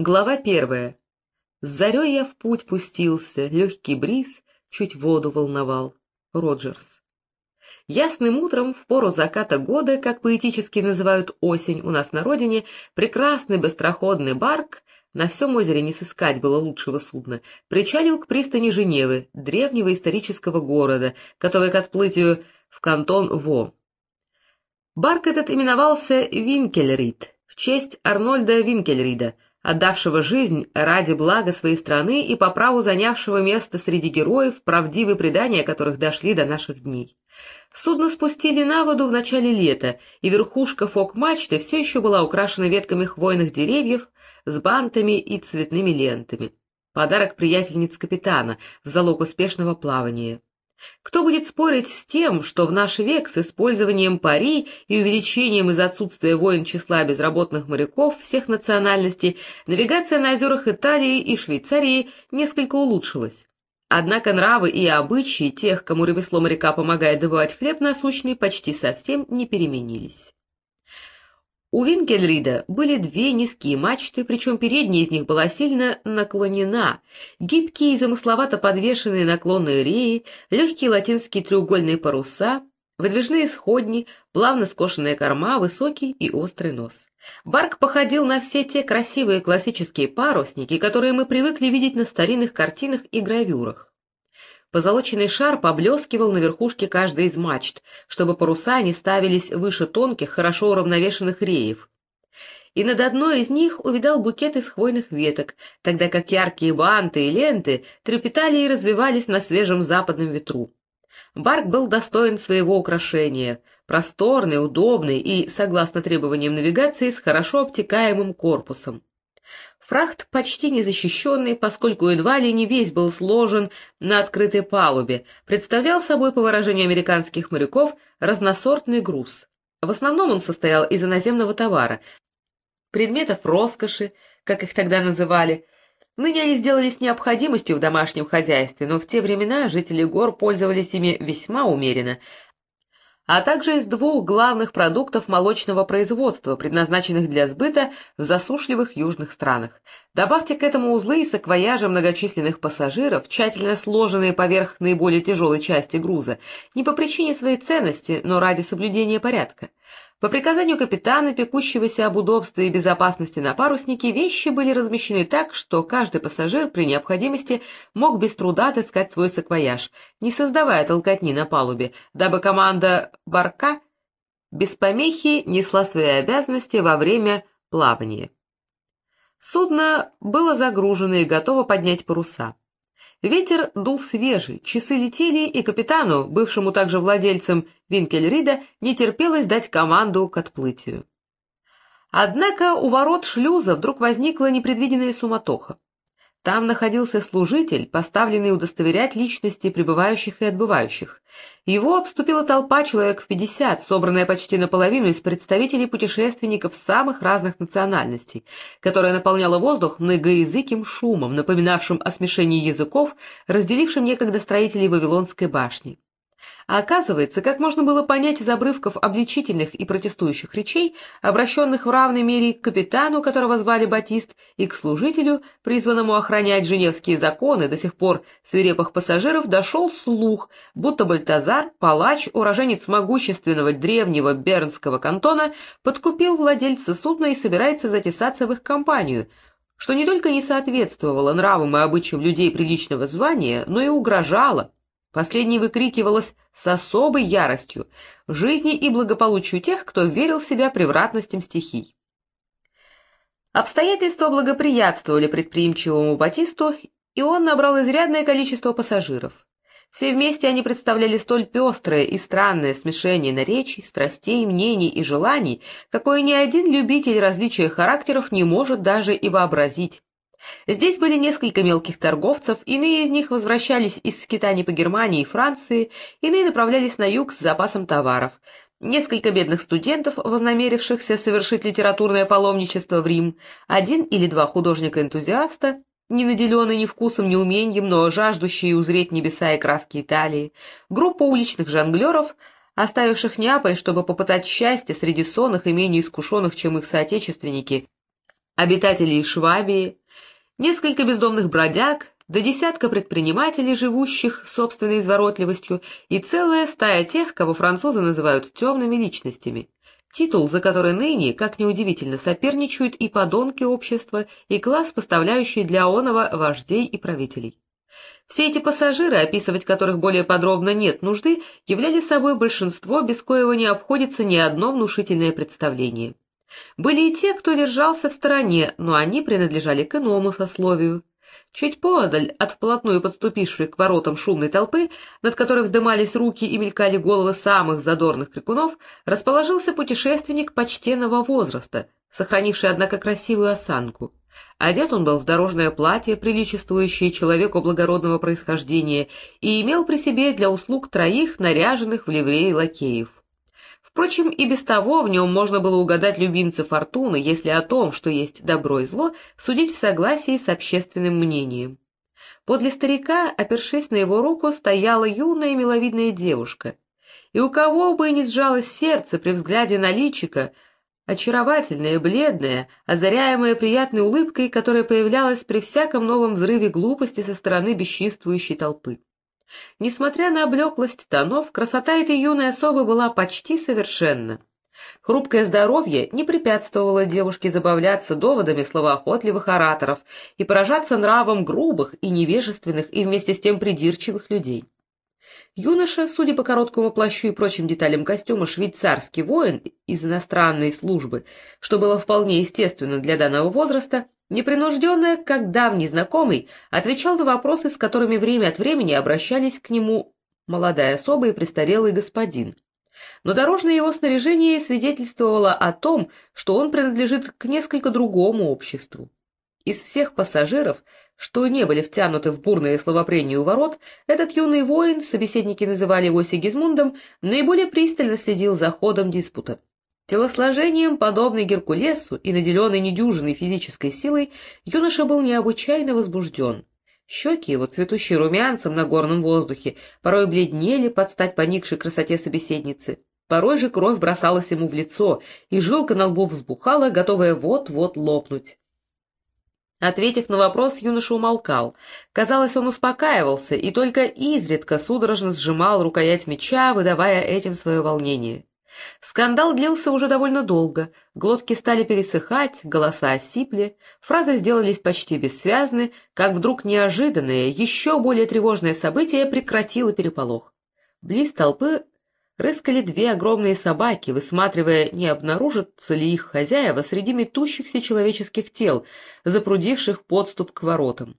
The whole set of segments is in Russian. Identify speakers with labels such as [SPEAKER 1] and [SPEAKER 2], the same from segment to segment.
[SPEAKER 1] Глава первая. С зарей я в путь пустился, легкий бриз чуть воду волновал. Роджерс. Ясным утром, в пору заката года, как поэтически называют осень у нас на родине, прекрасный быстроходный барк, на всем озере не сыскать было лучшего судна, причалил к пристани Женевы, древнего исторического города, который к отплытию в кантон Во. Барк этот именовался Винкельрид, в честь Арнольда Винкельрида — отдавшего жизнь ради блага своей страны и по праву занявшего место среди героев, правдивые предания которых дошли до наших дней. Судно спустили на воду в начале лета, и верхушка фок-мачты все еще была украшена ветками хвойных деревьев с бантами и цветными лентами. Подарок приятельниц капитана в залог успешного плавания. Кто будет спорить с тем, что в наш век с использованием пари и увеличением из отсутствия войн числа безработных моряков всех национальностей навигация на озерах Италии и Швейцарии несколько улучшилась? Однако нравы и обычаи тех, кому ремесло моряка помогает добывать хлеб насущный, почти совсем не переменились. У Винкельрида были две низкие мачты, причем передняя из них была сильно наклонена, гибкие и замысловато подвешенные наклонные реи, легкие латинские треугольные паруса, выдвижные сходни, плавно скошенная корма, высокий и острый нос. Барк походил на все те красивые классические парусники, которые мы привыкли видеть на старинных картинах и гравюрах. Позолоченный шар поблескивал на верхушке каждой из мачт, чтобы паруса не ставились выше тонких, хорошо уравновешенных реев. И над одной из них увидал букет из хвойных веток, тогда как яркие банты и ленты трепетали и развивались на свежем западном ветру. Барк был достоин своего украшения, просторный, удобный и, согласно требованиям навигации, с хорошо обтекаемым корпусом. Фрахт почти незащищенный, поскольку едва ли не весь был сложен на открытой палубе, представлял собой, по выражению американских моряков, разносортный груз. В основном он состоял из иноземного товара, предметов роскоши, как их тогда называли. Ныне они сделались необходимостью в домашнем хозяйстве, но в те времена жители гор пользовались ими весьма умеренно, а также из двух главных продуктов молочного производства, предназначенных для сбыта в засушливых южных странах. Добавьте к этому узлы и саквояжи многочисленных пассажиров, тщательно сложенные поверх наиболее тяжелой части груза, не по причине своей ценности, но ради соблюдения порядка. По приказанию капитана, пекущегося об удобстве и безопасности на паруснике, вещи были размещены так, что каждый пассажир при необходимости мог без труда отыскать свой саквояж, не создавая толкотни на палубе, дабы команда «Барка» без помехи несла свои обязанности во время плавания. Судно было загружено и готово поднять паруса. Ветер дул свежий, часы летели, и капитану, бывшему также владельцем Винкельрида, не терпелось дать команду к отплытию. Однако у ворот шлюза вдруг возникла непредвиденная суматоха. Там находился служитель, поставленный удостоверять личности прибывающих и отбывающих. Его обступила толпа человек в пятьдесят, собранная почти наполовину из представителей путешественников самых разных национальностей, которая наполняла воздух многоязыким шумом, напоминавшим о смешении языков, разделившим некогда строителей Вавилонской башни. А оказывается, как можно было понять из обрывков обличительных и протестующих речей, обращенных в равной мере к капитану, которого звали Батист, и к служителю, призванному охранять женевские законы до сих пор свирепых пассажиров, дошел слух, будто Бальтазар, палач, уроженец могущественного древнего бернского кантона, подкупил владельца судна и собирается затесаться в их компанию, что не только не соответствовало нравам и обычаям людей приличного звания, но и угрожало, Последнее выкрикивалось с особой яростью жизни и благополучию тех, кто верил в себя превратностям стихий. Обстоятельства благоприятствовали предприимчивому Батисту, и он набрал изрядное количество пассажиров. Все вместе они представляли столь пестрое и странное смешение наречий, страстей, мнений и желаний, какое ни один любитель различия характеров не может даже и вообразить. Здесь были несколько мелких торговцев, иные из них возвращались из скитаний по Германии и Франции, иные направлялись на юг с запасом товаров. Несколько бедных студентов, вознамерившихся совершить литературное паломничество в Рим, один или два художника-энтузиаста, не наделенные ни вкусом, ни умением, но жаждущие узреть небеса и краски Италии, группа уличных жонглеров, оставивших Неаполь, чтобы попытать счастье среди сонных и менее искушенных, чем их соотечественники, обитателей Швабии, несколько бездомных бродяг, до десятка предпринимателей, живущих собственной изворотливостью, и целая стая тех, кого французы называют темными личностями. Титул, за который ныне, как неудивительно, соперничают и подонки общества, и класс, поставляющий для оного вождей и правителей. Все эти пассажиры, описывать которых более подробно нет нужды, являли собой большинство, без коего не обходится ни одно внушительное представление. Были и те, кто держался в стороне, но они принадлежали к иному сословию. Чуть поодаль от вплотную подступившей к воротам шумной толпы, над которой вздымались руки и мелькали головы самых задорных крикунов, расположился путешественник почтенного возраста, сохранивший, однако, красивую осанку. Одет он был в дорожное платье, приличествующее человеку благородного происхождения, и имел при себе для услуг троих наряженных в ливреи лакеев. Впрочем, и без того в нем можно было угадать любимца фортуны, если о том, что есть добро и зло, судить в согласии с общественным мнением. Подле старика, опершись на его руку, стояла юная миловидная девушка. И у кого бы не сжалось сердце при взгляде на личика, очаровательная, бледная, озаряемая приятной улыбкой, которая появлялась при всяком новом взрыве глупости со стороны бесчинствующей толпы. Несмотря на облеклость тонов, красота этой юной особы была почти совершенна. Хрупкое здоровье не препятствовало девушке забавляться доводами словоохотливых ораторов и поражаться нравом грубых и невежественных и вместе с тем придирчивых людей. Юноша, судя по короткому плащу и прочим деталям костюма, швейцарский воин из иностранной службы, что было вполне естественно для данного возраста, непринужденно, как давний знакомый, отвечал на вопросы, с которыми время от времени обращались к нему молодая особа и престарелый господин. Но дорожное его снаряжение свидетельствовало о том, что он принадлежит к несколько другому обществу. Из всех пассажиров, что не были втянуты в бурное словопрение у ворот, этот юный воин, собеседники называли его Сигизмундом, наиболее пристально следил за ходом диспута. Телосложением, подобный Геркулесу и наделенный недюжиной физической силой, юноша был необычайно возбужден. Щеки его, цветущие румянцем на горном воздухе, порой бледнели под стать поникшей красоте собеседницы. Порой же кровь бросалась ему в лицо, и жилка на лбу взбухала, готовая вот-вот лопнуть. Ответив на вопрос, юноша умолкал. Казалось, он успокаивался и только изредка судорожно сжимал рукоять меча, выдавая этим свое волнение. Скандал длился уже довольно долго, глотки стали пересыхать, голоса осипли, фразы сделались почти бессвязны, как вдруг неожиданное, еще более тревожное событие прекратило переполох. Близ толпы рыскали две огромные собаки, высматривая, не обнаружатся ли их хозяева среди метущихся человеческих тел, запрудивших подступ к воротам.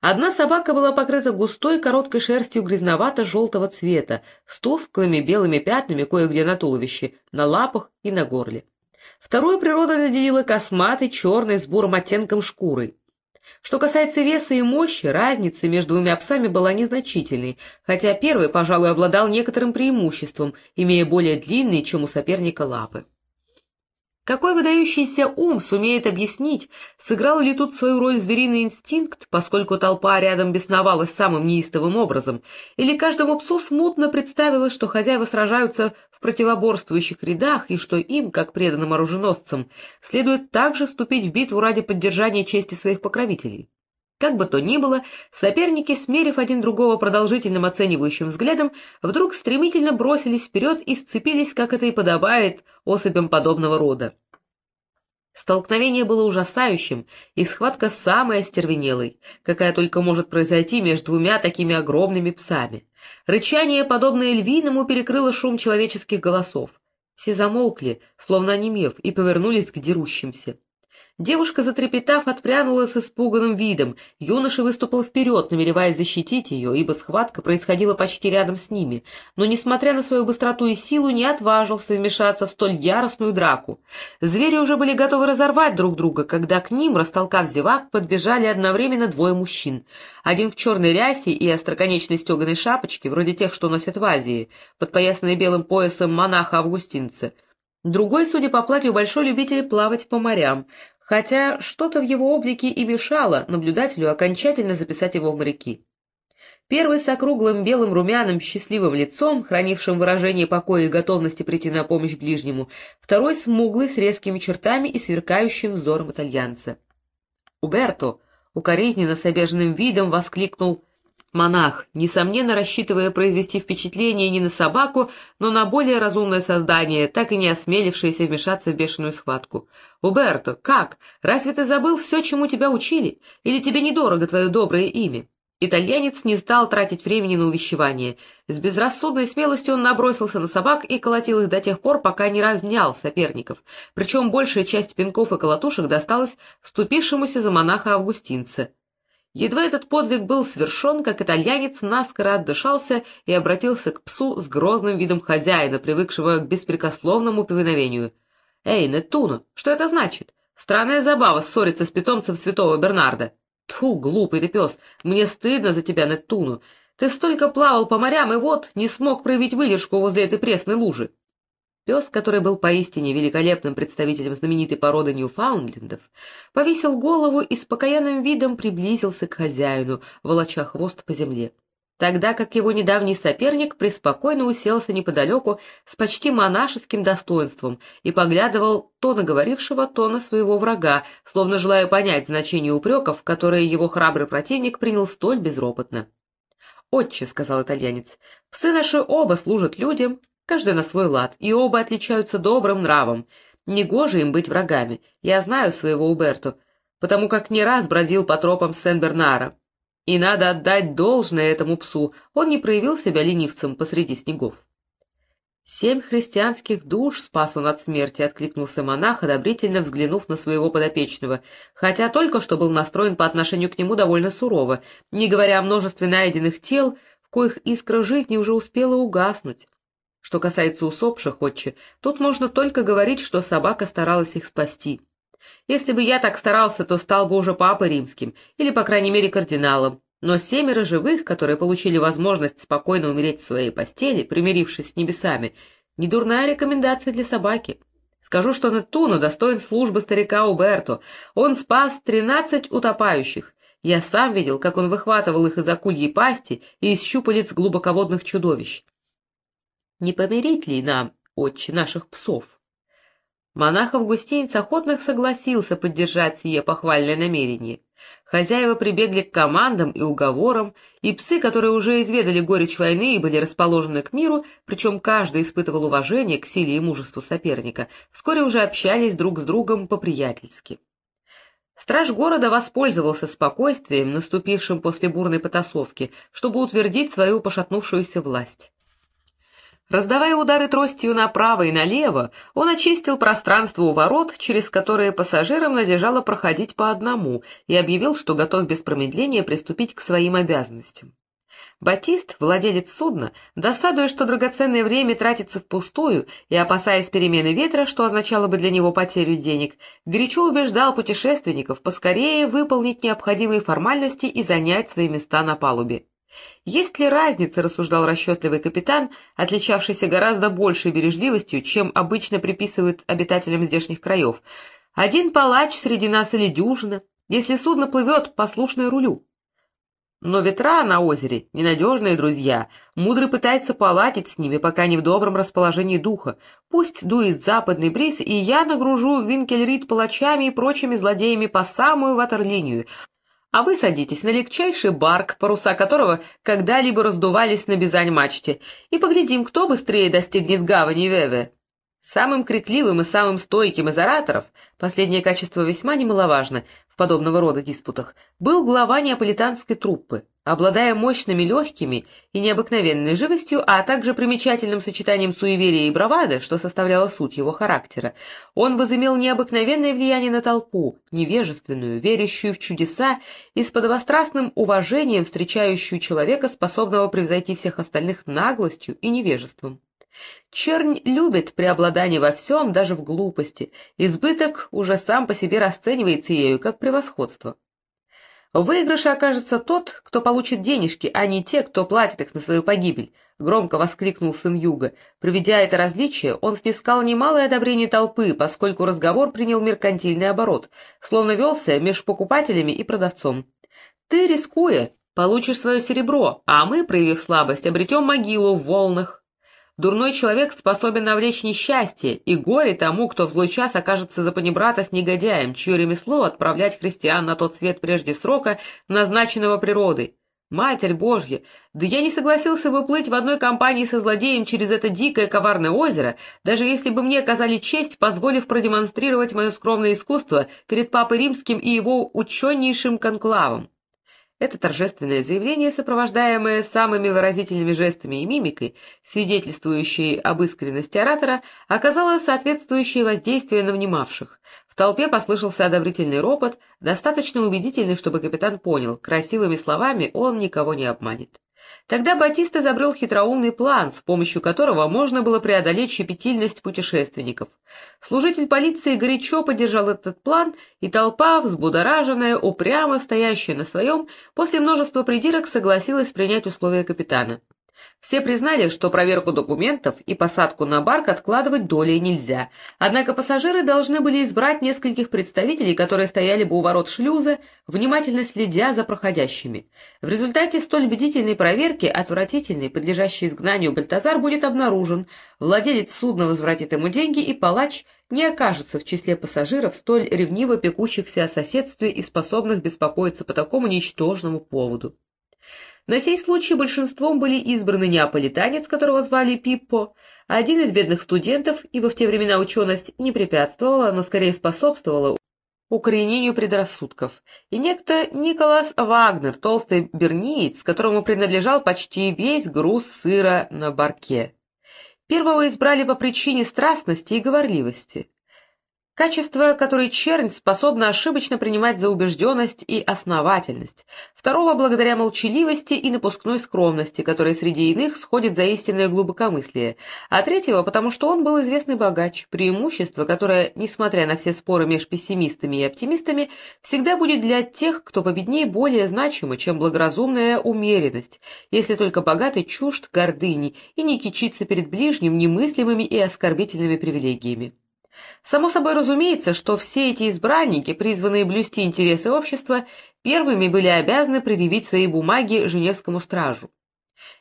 [SPEAKER 1] Одна собака была покрыта густой короткой шерстью грязновато-желтого цвета, с тусклыми белыми пятнами кое-где на туловище, на лапах и на горле. Вторую природа наделила косматой, черной, с бурым оттенком шкурой. Что касается веса и мощи, разница между двумя псами была незначительной, хотя первый, пожалуй, обладал некоторым преимуществом, имея более длинные, чем у соперника, лапы. Какой выдающийся ум сумеет объяснить, сыграл ли тут свою роль звериный инстинкт, поскольку толпа рядом бесновалась самым неистовым образом, или каждому псу смутно представилось, что хозяева сражаются в противоборствующих рядах и что им, как преданным оруженосцам, следует также вступить в битву ради поддержания чести своих покровителей? Как бы то ни было, соперники, смерив один другого продолжительным оценивающим взглядом, вдруг стремительно бросились вперед и сцепились, как это и подобает особям подобного рода. Столкновение было ужасающим, и схватка самая остервенелой, какая только может произойти между двумя такими огромными псами. Рычание, подобное львиному, перекрыло шум человеческих голосов. Все замолкли, словно онемев, и повернулись к дерущимся. Девушка, затрепетав, отпрянула с испуганным видом. Юноша выступил вперед, намереваясь защитить ее, ибо схватка происходила почти рядом с ними, но, несмотря на свою быстроту и силу, не отважился вмешаться в столь яростную драку. Звери уже были готовы разорвать друг друга, когда к ним, растолкав зевак, подбежали одновременно двое мужчин. Один в черной рясе и остроконечной стеганой шапочке, вроде тех, что носят в Азии, подпоясанной белым поясом монаха-августинца. Другой, судя по платью, большой любитель плавать по морям, хотя что-то в его облике и мешало наблюдателю окончательно записать его в моряки. Первый с округлым белым румяным счастливым лицом, хранившим выражение покоя и готовности прийти на помощь ближнему, второй смуглый с резкими чертами и сверкающим взором итальянца. «Уберто!» — укоризненно с обиженным видом воскликнул монах, несомненно рассчитывая произвести впечатление не на собаку, но на более разумное создание, так и не осмелившееся вмешаться в бешеную схватку. «Уберто, как? Разве ты забыл все, чему тебя учили? Или тебе недорого твое доброе имя?» Итальянец не стал тратить времени на увещевание. С безрассудной смелостью он набросился на собак и колотил их до тех пор, пока не разнял соперников. Причем большая часть пинков и колотушек досталась вступившемуся за монаха августинца. Едва этот подвиг был совершен, как итальянец наскоро отдышался и обратился к псу с грозным видом хозяина, привыкшего к беспрекословному повиновению. «Эй, Неттуно, что это значит? Странная забава ссориться с питомцем святого Бернарда». Тьфу, глупый ты пес, мне стыдно за тебя, Неттуну. Ты столько плавал по морям, и вот не смог проявить выдержку возле этой пресной лужи. Пес, который был поистине великолепным представителем знаменитой породы Ньюфаундлендов, повесил голову и с покаянным видом приблизился к хозяину, волоча хвост по земле тогда как его недавний соперник преспокойно уселся неподалеку с почти монашеским достоинством и поглядывал то на говорившего, то на своего врага, словно желая понять значение упреков, которые его храбрый противник принял столь безропотно. «Отче», — сказал итальянец, — «псы наши оба служат людям, каждый на свой лад, и оба отличаются добрым нравом. Негоже им быть врагами, я знаю своего Уберту, потому как не раз бродил по тропам Сен-Бернара, и надо отдать должное этому псу, он не проявил себя ленивцем посреди снегов. «Семь христианских душ спас он от смерти», — откликнулся монах, одобрительно взглянув на своего подопечного, хотя только что был настроен по отношению к нему довольно сурово, не говоря о множестве найденных тел, в коих искра жизни уже успела угаснуть. Что касается усопших, отче, тут можно только говорить, что собака старалась их спасти. Если бы я так старался, то стал бы уже папой римским, или, по крайней мере, кардиналом. Но семеро живых, которые получили возможность спокойно умереть в своей постели, примирившись с небесами, не дурная рекомендация для собаки. Скажу, что Нетуно достоин службы старика Уберто. Он спас тринадцать утопающих. Я сам видел, как он выхватывал их из акульей пасти и из щупалец глубоководных чудовищ. Не помирить ли нам, отче, наших псов? Монах-августинец охотно согласился поддержать сие похвальное намерение. Хозяева прибегли к командам и уговорам, и псы, которые уже изведали горечь войны и были расположены к миру, причем каждый испытывал уважение к силе и мужеству соперника, вскоре уже общались друг с другом по-приятельски. Страж города воспользовался спокойствием, наступившим после бурной потасовки, чтобы утвердить свою пошатнувшуюся власть. Раздавая удары тростью направо и налево, он очистил пространство у ворот, через которые пассажирам надлежало проходить по одному, и объявил, что готов без промедления приступить к своим обязанностям. Батист, владелец судна, досадуя, что драгоценное время тратится впустую, и опасаясь перемены ветра, что означало бы для него потерю денег, горячо убеждал путешественников поскорее выполнить необходимые формальности и занять свои места на палубе. Есть ли разница, рассуждал расчетливый капитан, отличавшийся гораздо большей бережливостью, чем обычно приписывают обитателям здешних краев? Один палач среди нас или дюжина, если судно плывет, послушное рулю. Но ветра на озере — ненадежные друзья. Мудрый пытается поладить с ними, пока не в добром расположении духа. Пусть дует западный бриз, и я нагружу Винкельрид палачами и прочими злодеями по самую ватерлинию, а вы садитесь на легчайший барк, паруса которого когда-либо раздувались на Бизань-мачте, и поглядим, кто быстрее достигнет гавани Веве. Самым крикливым и самым стойким из ораторов, последнее качество весьма немаловажно в подобного рода диспутах, был глава неаполитанской труппы. Обладая мощными легкими и необыкновенной живостью, а также примечательным сочетанием суеверия и бравады, что составляло суть его характера, он возымел необыкновенное влияние на толпу, невежественную, верящую в чудеса и с подобострастным уважением встречающую человека, способного превзойти всех остальных наглостью и невежеством. Чернь любит преобладание во всем, даже в глупости. Избыток уже сам по себе расценивается ею как превосходство. В выигрыше окажется тот, кто получит денежки, а не те, кто платит их на свою погибель, — громко воскликнул сын Юга. Приведя это различие, он снискал немалое одобрение толпы, поскольку разговор принял меркантильный оборот, словно велся меж покупателями и продавцом. Ты, рискуя, Получишь свое серебро, а мы, проявив слабость, обретем могилу в волнах. Дурной человек способен навлечь несчастье, и горе тому, кто в злой час окажется за панибрата с негодяем, чье ремесло отправлять христиан на тот свет прежде срока, назначенного природой. Матерь Божья, да я не согласился бы плыть в одной компании со злодеем через это дикое коварное озеро, даже если бы мне оказали честь, позволив продемонстрировать мое скромное искусство перед Папой Римским и его ученейшим конклавом. Это торжественное заявление, сопровождаемое самыми выразительными жестами и мимикой, свидетельствующей об искренности оратора, оказало соответствующее воздействие на внимавших. В толпе послышался одобрительный ропот, достаточно убедительный, чтобы капитан понял, красивыми словами он никого не обманет. Тогда Батист изобрел хитроумный план, с помощью которого можно было преодолеть щепетильность путешественников. Служитель полиции горячо поддержал этот план, и толпа, взбудораженная, упрямо стоящая на своем, после множества придирок согласилась принять условия капитана. Все признали, что проверку документов и посадку на барк откладывать долей нельзя, однако пассажиры должны были избрать нескольких представителей, которые стояли бы у ворот шлюза, внимательно следя за проходящими. В результате столь бдительной проверки отвратительный, подлежащий изгнанию Бальтазар будет обнаружен, владелец судна возвратит ему деньги, и палач не окажется в числе пассажиров, столь ревниво пекущихся о соседстве и способных беспокоиться по такому ничтожному поводу. На сей случай большинством были избраны неаполитанец, которого звали Пиппо, один из бедных студентов, ибо в те времена ученость не препятствовала, но скорее способствовала укоренению предрассудков, и некто Николас Вагнер, толстый берниец, которому принадлежал почти весь груз сыра на барке. Первого избрали по причине страстности и говорливости. Качество, которое чернь способна ошибочно принимать за убежденность и основательность. Второго благодаря молчаливости и напускной скромности, которая среди иных сходит за истинное глубокомыслие. А третьего, потому что он был известный богач, преимущество, которое, несмотря на все споры между пессимистами и оптимистами, всегда будет для тех, кто победнее, более значимо, чем благоразумная умеренность, если только богатый чужд гордыни и не кичится перед ближним немыслимыми и оскорбительными привилегиями. Само собой разумеется, что все эти избранники, призванные блюсти интересы общества, первыми были обязаны предъявить свои бумаги Женевскому стражу.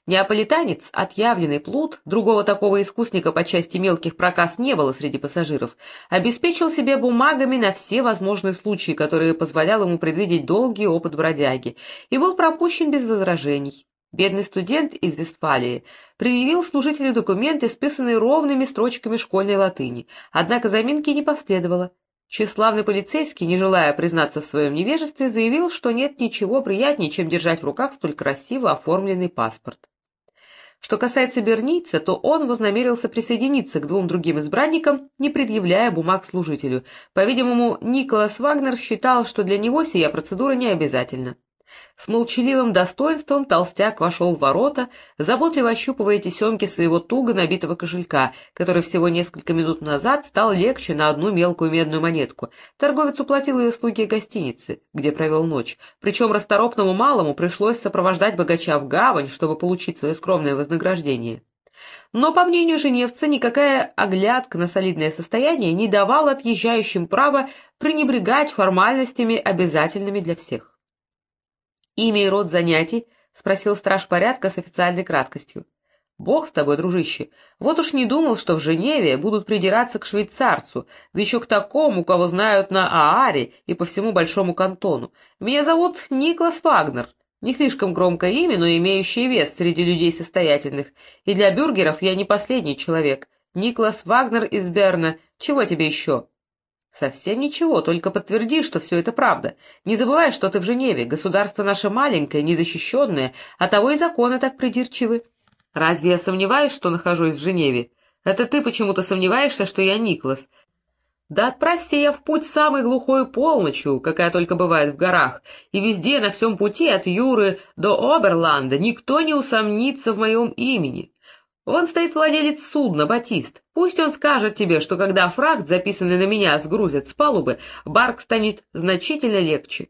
[SPEAKER 1] Неаполитанец, отъявленный плут, другого такого искусника по части мелких проказ не было среди пассажиров, обеспечил себе бумагами на все возможные случаи, которые позволял ему предвидеть долгий опыт бродяги, и был пропущен без возражений. Бедный студент из Вестфалии предъявил служителю документы, списанные ровными строчками школьной латыни, однако заминки не последовало. Тщеславный полицейский, не желая признаться в своем невежестве, заявил, что нет ничего приятнее, чем держать в руках столь красиво оформленный паспорт. Что касается берница, то он вознамерился присоединиться к двум другим избранникам, не предъявляя бумаг служителю. По-видимому, Николас Вагнер считал, что для него сия процедура не обязательна. С молчаливым достоинством толстяк вошел в ворота, заботливо ощупывая тесемки своего туго набитого кошелька, который всего несколько минут назад стал легче на одну мелкую медную монетку. Торговец уплатил ее слуге гостиницы, где провел ночь, причем расторопному малому пришлось сопровождать богача в гавань, чтобы получить свое скромное вознаграждение. Но, по мнению женевца, никакая оглядка на солидное состояние не давала отъезжающим права пренебрегать формальностями, обязательными для всех. «Имя и род занятий?» — спросил страж порядка с официальной краткостью. «Бог с тобой, дружище. Вот уж не думал, что в Женеве будут придираться к швейцарцу, да еще к такому, кого знают на Ааре и по всему Большому кантону. Меня зовут Никлас Вагнер. Не слишком громкое имя, но имеющее вес среди людей состоятельных. И для бюргеров я не последний человек. Никлас Вагнер из Берна. Чего тебе еще?» «Совсем ничего, только подтверди, что все это правда. Не забывай, что ты в Женеве, государство наше маленькое, незащищенное, а того и законы так придирчивы. Разве я сомневаюсь, что нахожусь в Женеве? Это ты почему-то сомневаешься, что я Никлас. Да отправься я в путь самой глухой полночью, какая только бывает в горах, и везде на всем пути от Юры до Оберланда никто не усомнится в моем имени. Вон стоит владелец судна, Батист. Пусть он скажет тебе, что когда фракт, записанный на меня, сгрузят с палубы, барк станет значительно легче.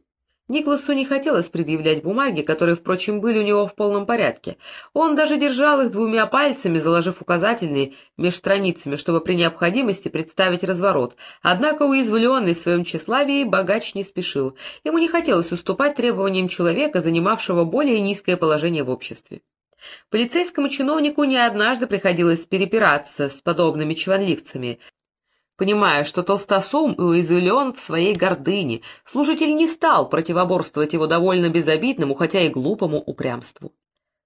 [SPEAKER 1] Никласу не хотелось предъявлять бумаги, которые, впрочем, были у него в полном порядке. Он даже держал их двумя пальцами, заложив указательные меж страницами, чтобы при необходимости представить разворот. Однако уязвленный в своем тщеславии богач не спешил. Ему не хотелось уступать требованиям человека, занимавшего более низкое положение в обществе. Полицейскому чиновнику не однажды приходилось перепираться с подобными чванливцами, Понимая, что толстосум и уязвлен в своей гордыне, служитель не стал противоборствовать его довольно безобидному, хотя и глупому упрямству.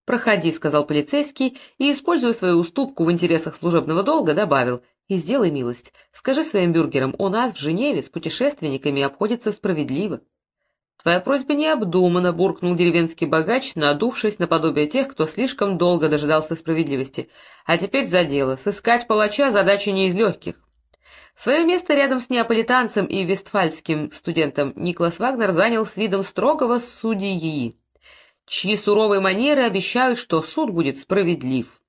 [SPEAKER 1] «Проходи», — сказал полицейский, и, используя свою уступку в интересах служебного долга, добавил, «И сделай милость, скажи своим бюргерам, у нас в Женеве с путешественниками обходится справедливо». «Твоя просьба не обдумана», — буркнул деревенский богач, надувшись наподобие тех, кто слишком долго дожидался справедливости. «А теперь за дело. Сыскать палача — задача не из легких». Свое место рядом с неаполитанцем и вестфальским студентом Никлас Вагнер занял с видом строгого судьи, чьи суровые манеры обещают, что суд будет справедлив.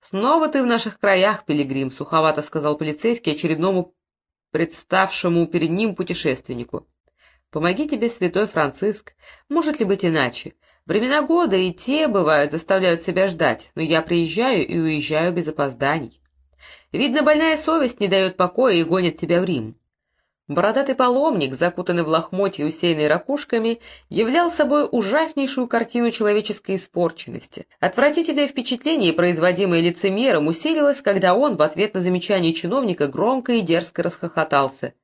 [SPEAKER 1] «Снова ты в наших краях, пилигрим», — суховато сказал полицейский очередному представшему перед ним путешественнику. «Помоги тебе, святой Франциск. Может ли быть иначе? Времена года и те, бывают, заставляют себя ждать, но я приезжаю и уезжаю без опозданий». Видно, больная совесть не дает покоя и гонит тебя в Рим. Бородатый паломник, закутанный в лохмотье, усеянный ракушками, являл собой ужаснейшую картину человеческой испорченности. Отвратительное впечатление, производимое лицемером, усилилось, когда он в ответ на замечание чиновника громко и дерзко расхохотался.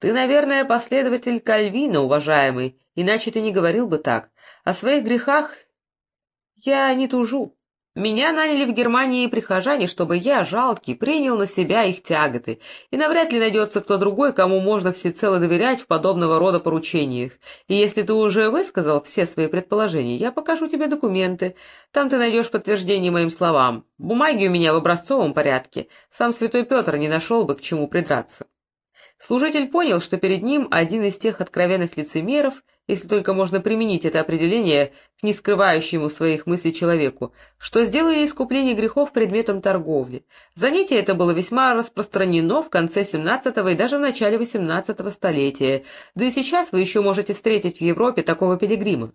[SPEAKER 1] «Ты, наверное, последователь Кальвина, уважаемый, иначе ты не говорил бы так. О своих грехах я не тужу. Меня наняли в Германии прихожане, чтобы я, жалкий, принял на себя их тяготы, и навряд ли найдется кто другой, кому можно всецело доверять в подобного рода поручениях. И если ты уже высказал все свои предположения, я покажу тебе документы. Там ты найдешь подтверждение моим словам. Бумаги у меня в образцовом порядке. Сам святой Петр не нашел бы к чему придраться. Служитель понял, что перед ним один из тех откровенных лицемеров, если только можно применить это определение к не скрывающему своих мыслей человеку, что сделали искупление грехов предметом торговли. Занятие это было весьма распространено в конце XVII и даже в начале XVIII столетия, да и сейчас вы еще можете встретить в Европе такого пилигрима.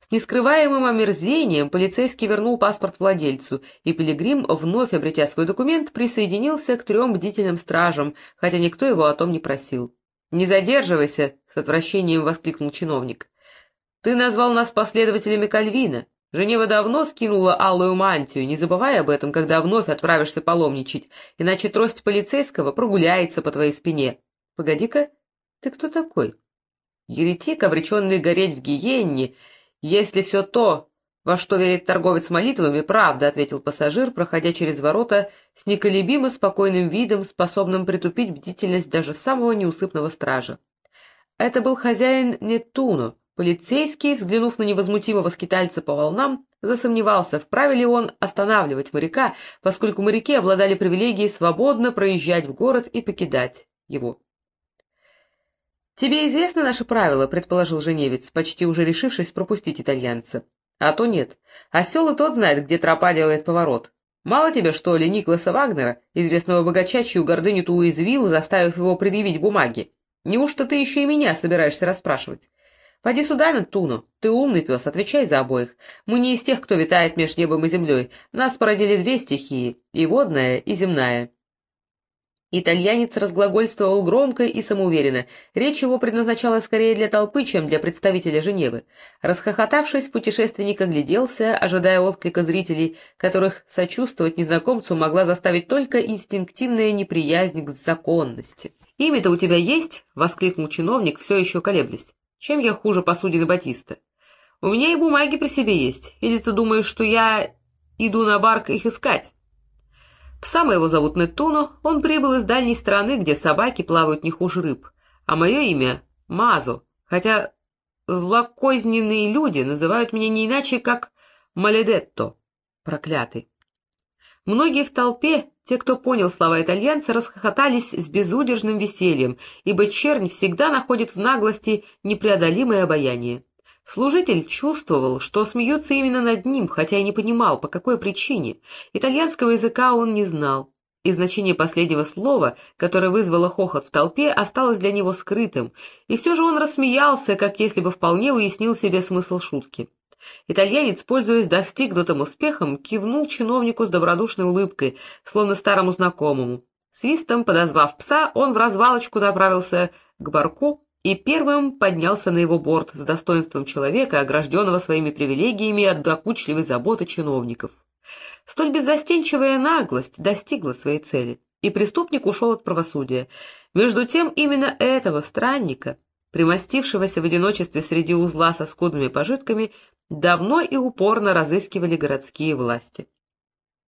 [SPEAKER 1] С нескрываемым омерзением полицейский вернул паспорт владельцу, и Пилигрим, вновь обретя свой документ, присоединился к трем бдительным стражам, хотя никто его о том не просил. «Не задерживайся!» — с отвращением воскликнул чиновник. «Ты назвал нас последователями Кальвина. Женева давно скинула алую мантию, не забывай об этом, когда вновь отправишься паломничать, иначе трость полицейского прогуляется по твоей спине. Погоди-ка, ты кто такой?» Еретик, обреченный гореть в гиенне, «Если все то, во что верит торговец молитвами, правда», — ответил пассажир, проходя через ворота с неколебимо спокойным видом, способным притупить бдительность даже самого неусыпного стража. Это был хозяин Нетуно. Полицейский, взглянув на невозмутимого скитальца по волнам, засомневался, вправе ли он останавливать моряка, поскольку моряки обладали привилегией свободно проезжать в город и покидать его. «Тебе известны наши правила», — предположил Женевец, почти уже решившись пропустить итальянца. «А то нет. Осел и тот знает, где тропа делает поворот. Мало тебе, что ли, Никласа Вагнера, известного богача, чью гордыню ты уязвил, заставив его предъявить бумаги? Неужто ты еще и меня собираешься расспрашивать? Пойди сюда, Туну. Ты умный пес, отвечай за обоих. Мы не из тех, кто витает между небом и землей. Нас породили две стихии — и водная, и земная. Итальянец разглагольствовал громко и самоуверенно. Речь его предназначалась скорее для толпы, чем для представителя Женевы. Расхохотавшись, путешественник огляделся, ожидая отклика зрителей, которых сочувствовать незнакомцу могла заставить только инстинктивная неприязнь к законности. «Имя-то у тебя есть?» — воскликнул чиновник, все еще колеблясь. «Чем я хуже посудины Батиста?» «У меня и бумаги при себе есть. Или ты думаешь, что я иду на барк их искать?» Пса моего зовут Нетуно, он прибыл из дальней страны, где собаки плавают не хуже рыб. А мое имя — Мазо, хотя злокозненные люди называют меня не иначе, как Маледетто, проклятый. Многие в толпе, те, кто понял слова итальянца, расхохотались с безудержным весельем, ибо чернь всегда находит в наглости непреодолимое обаяние. Служитель чувствовал, что смеются именно над ним, хотя и не понимал, по какой причине. Итальянского языка он не знал. и значение последнего слова, которое вызвало хохот в толпе, осталось для него скрытым, и все же он рассмеялся, как если бы вполне уяснил себе смысл шутки. Итальянец, пользуясь достигнутым успехом, кивнул чиновнику с добродушной улыбкой, словно старому знакомому. Свистом подозвав пса, он в развалочку направился к барку и первым поднялся на его борт с достоинством человека, огражденного своими привилегиями от докучливой заботы чиновников. Столь беззастенчивая наглость достигла своей цели, и преступник ушел от правосудия. Между тем именно этого странника, примостившегося в одиночестве среди узла со скудными пожитками, давно и упорно разыскивали городские власти.